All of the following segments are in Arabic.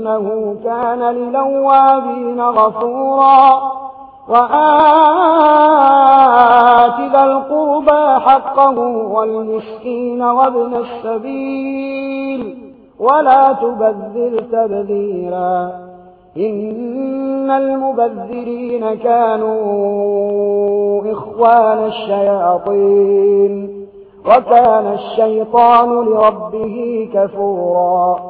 إنه كان للوابين غفورا. وآت ذا القربى حقه والمسكين وابن السبيل ولا تبذل تبذيرا. إن المبذرين كانوا إخوان الشياطين. وكان الشيطان لربه كفورا.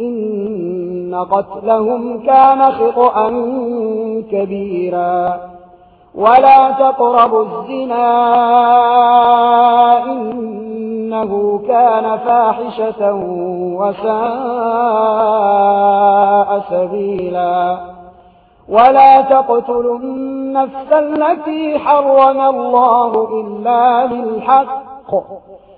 إن قتلهم كان خطأا كبيرا. ولا تقربوا الزنا إنه كان فاحشة وساء سبيلا. ولا تقتلوا النفس التي حرم الله إلا بالحق.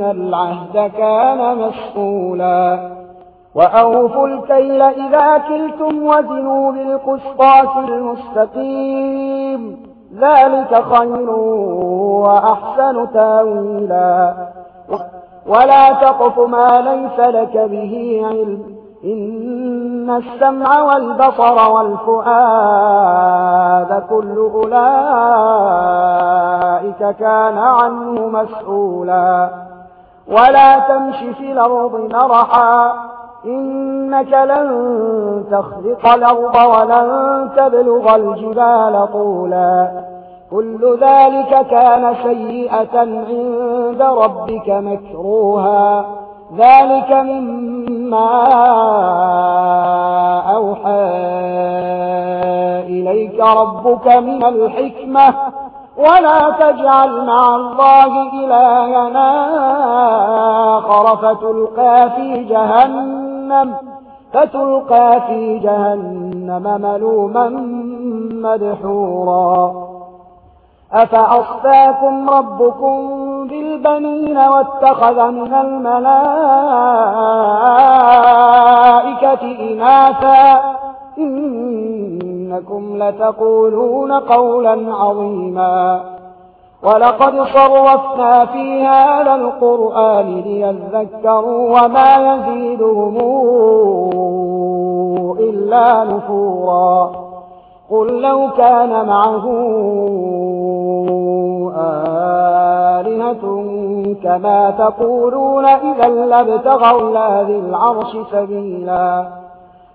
إن العهد كان مسؤولا وأوفوا الكيل إذا كلتم وزنوا بالقسطاس المستقيم ذلك خير وأحسن تاويلا ولا تقف ما ليس لك به علم إن السمع والبصر والفؤاد كل أولئك كان عنه مسؤولا ولا تمشي في الأرض مرحا. إنك لن تخلق الأرض ولن تبلغ الجبال طولا. كل ذلك كان سيئة عند ربك مكروها. ذلك مما أوحى إليك ربك من الحكمة. ولا تجعل مع الله إلهنا آخر فتلقى في جهنم فتلقى في جهنم ملوما مدحورا. أفأصفاكم ربكم بالبنين واتخذ من الملائكة إناثا؟ إن إنكم لتقولون قولا عظيما ولقد صرفنا في هذا القرآن ليذكروا وما يزيدهم إلا نفورا قل لو كان معه آلهة كما تقولون إذا لابتغوا لهذه العرش سبيلا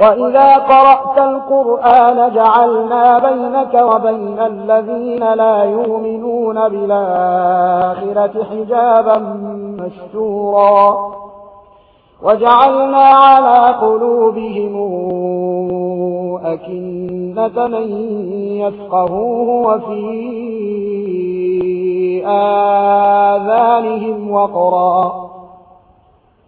وَإِذَا قَرَأْتَ الْقُرْآنَ جَعَلْنَا بَيْنَكَ وَبَيْنَ الَّذِينَ لَا يُؤْمِنُونَ بِالْآخِرَةِ حِجَابًا مشتورا وَجَعَلْنَا عَلَى قُلُوبِهِمْ أَكِنَّةً من يَفْقَهُوهُ وَفِي آذَانِهِمْ وَقْرًا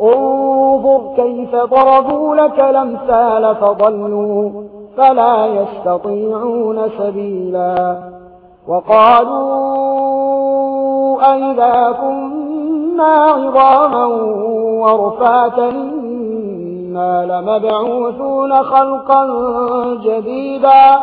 انظر كيف ضربوا لك الأمثال فضلوا فلا يستطيعون سبيلا وقالوا أئذا كنا عظاما ورفاتا إنا لمبعوثون خلقا جديدا